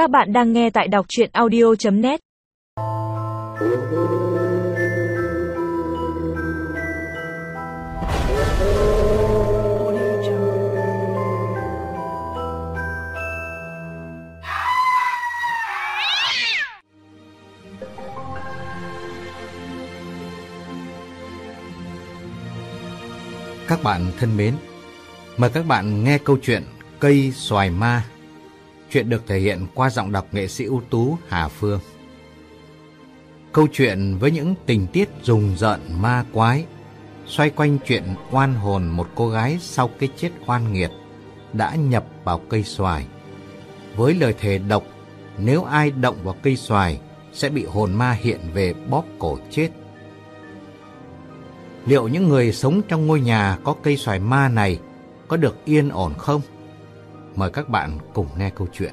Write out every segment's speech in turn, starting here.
Các bạn đang nghe tại đọc chuyện audio.net Các bạn thân mến, mời các bạn nghe câu chuyện Cây Xoài Ma. Chuyện được thể hiện qua giọng đọc nghệ sĩ ưu tú Hà Phương. Câu chuyện với những tình tiết rùng rợn ma quái, xoay quanh chuyện oan hồn một cô gái sau cái chết oan nghiệt đã nhập vào cây xoài. Với lời thề độc, nếu ai động vào cây xoài sẽ bị hồn ma hiện về bóp cổ chết. Liệu những người sống trong ngôi nhà có cây xoài ma này có được yên ổn không? Mời các bạn cùng nghe câu chuyện.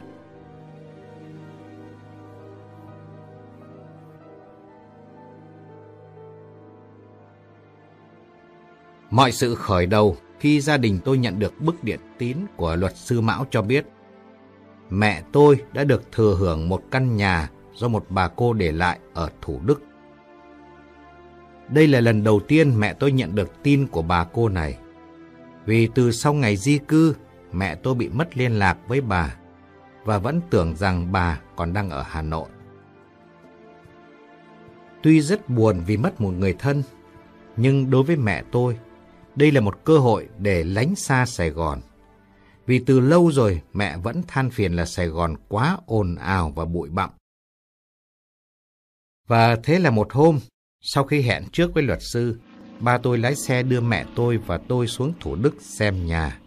Mọi sự khởi đầu khi gia đình tôi nhận được bức điện tín của luật sư Mão cho biết mẹ tôi đã được thừa hưởng một căn nhà do một bà cô để lại ở Thủ Đức. Đây là lần đầu tiên mẹ tôi nhận được tin của bà cô này. Vì từ sau ngày di cư, mẹ tôi bị mất liên lạc với bà và vẫn tưởng rằng bà còn đang ở Hà Nội. Tuy rất buồn vì mất một người thân, nhưng đối với mẹ tôi, đây là một cơ hội để lánh xa Sài Gòn. Vì từ lâu rồi mẹ vẫn than phiền là Sài Gòn quá ồn ào và bụi bặm. Và thế là một hôm, sau khi hẹn trước với luật sư, ba tôi lái xe đưa mẹ tôi và tôi xuống Thủ Đức xem nhà.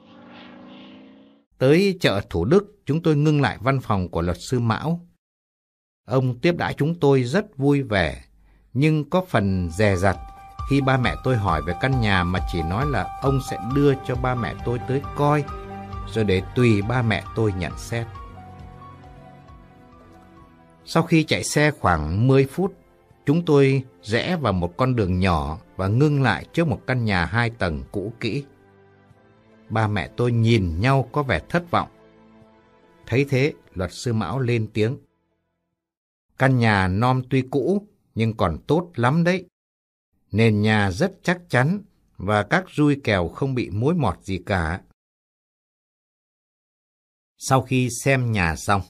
Tới chợ Thủ Đức, chúng tôi ngưng lại văn phòng của luật sư Mão. Ông tiếp đãi chúng tôi rất vui vẻ, nhưng có phần dè dặt khi ba mẹ tôi hỏi về căn nhà mà chỉ nói là ông sẽ đưa cho ba mẹ tôi tới coi, rồi để tùy ba mẹ tôi nhận xét. Sau khi chạy xe khoảng 10 phút, chúng tôi rẽ vào một con đường nhỏ và ngưng lại trước một căn nhà hai tầng cũ kỹ. Ba mẹ tôi nhìn nhau có vẻ thất vọng. Thấy thế, luật sư Mão lên tiếng. Căn nhà non tuy cũ, nhưng còn tốt lắm đấy. Nền nhà rất chắc chắn và các rui kèo không bị mối mọt gì cả. Sau khi xem nhà xong,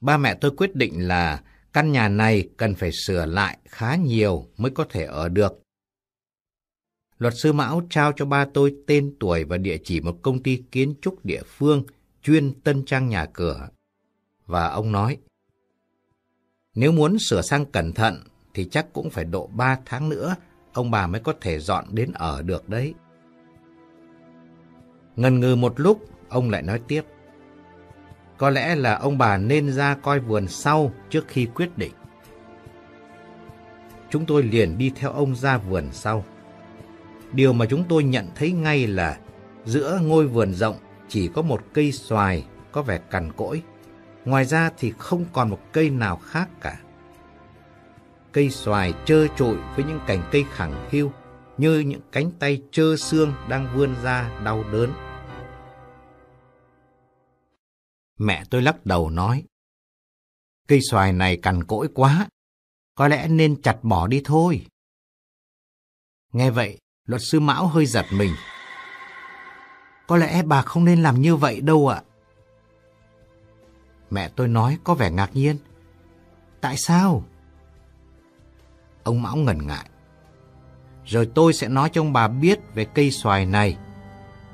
ba mẹ tôi quyết định là căn nhà này cần phải sửa lại khá nhiều mới có thể ở được. Luật sư Mão trao cho ba tôi tên tuổi và địa chỉ một công ty kiến trúc địa phương chuyên tân trang nhà cửa. Và ông nói, nếu muốn sửa sang cẩn thận thì chắc cũng phải độ 3 tháng nữa ông bà mới có thể dọn đến ở được đấy. Ngần ngừ một lúc, ông lại nói tiếp. Có lẽ là ông bà nên ra coi vườn sau trước khi quyết định. Chúng tôi liền đi theo ông ra vườn sau. Điều mà chúng tôi nhận thấy ngay là giữa ngôi vườn rộng chỉ có một cây xoài có vẻ cằn cỗi. Ngoài ra thì không còn một cây nào khác cả. Cây xoài trơ trụi với những cành cây khẳng khiu như những cánh tay trơ xương đang vươn ra đau đớn. Mẹ tôi lắc đầu nói, cây xoài này cằn cỗi quá, có lẽ nên chặt bỏ đi thôi. Nghe vậy, luật sư Mão hơi giật mình. Có lẽ bà không nên làm như vậy đâu ạ. Mẹ tôi nói có vẻ ngạc nhiên. Tại sao? Ông Mão ngần ngại. Rồi tôi sẽ nói cho ông bà biết về cây xoài này.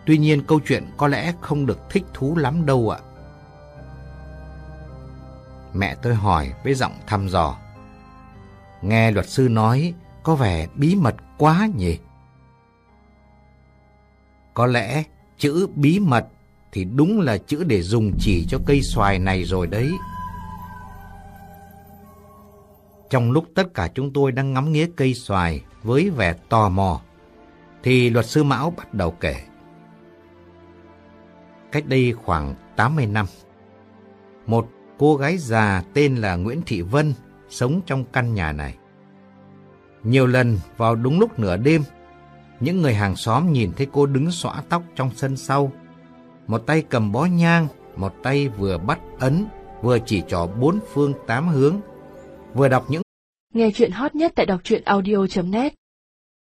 Tuy nhiên câu chuyện có lẽ không được thích thú lắm đâu ạ. Mẹ tôi hỏi với giọng thăm dò. Nghe luật sư nói, có vẻ bí mật quá nhỉ? Có lẽ chữ bí mật thì đúng là chữ để dùng chỉ cho cây xoài này rồi đấy. Trong lúc tất cả chúng tôi đang ngắm nghía cây xoài với vẻ tò mò, thì luật sư Mão bắt đầu kể. Cách đây khoảng 80 năm, một cô gái già tên là Nguyễn Thị Vân sống trong căn nhà này. Nhiều lần vào đúng lúc nửa đêm, những người hàng xóm nhìn thấy cô đứng xõa tóc trong sân sau. Một tay cầm bó nhang, một tay vừa bắt ấn, vừa chỉ trò bốn phương tám hướng, vừa đọc những Nghe chuyện hot nhất tại đọc truyện audio.net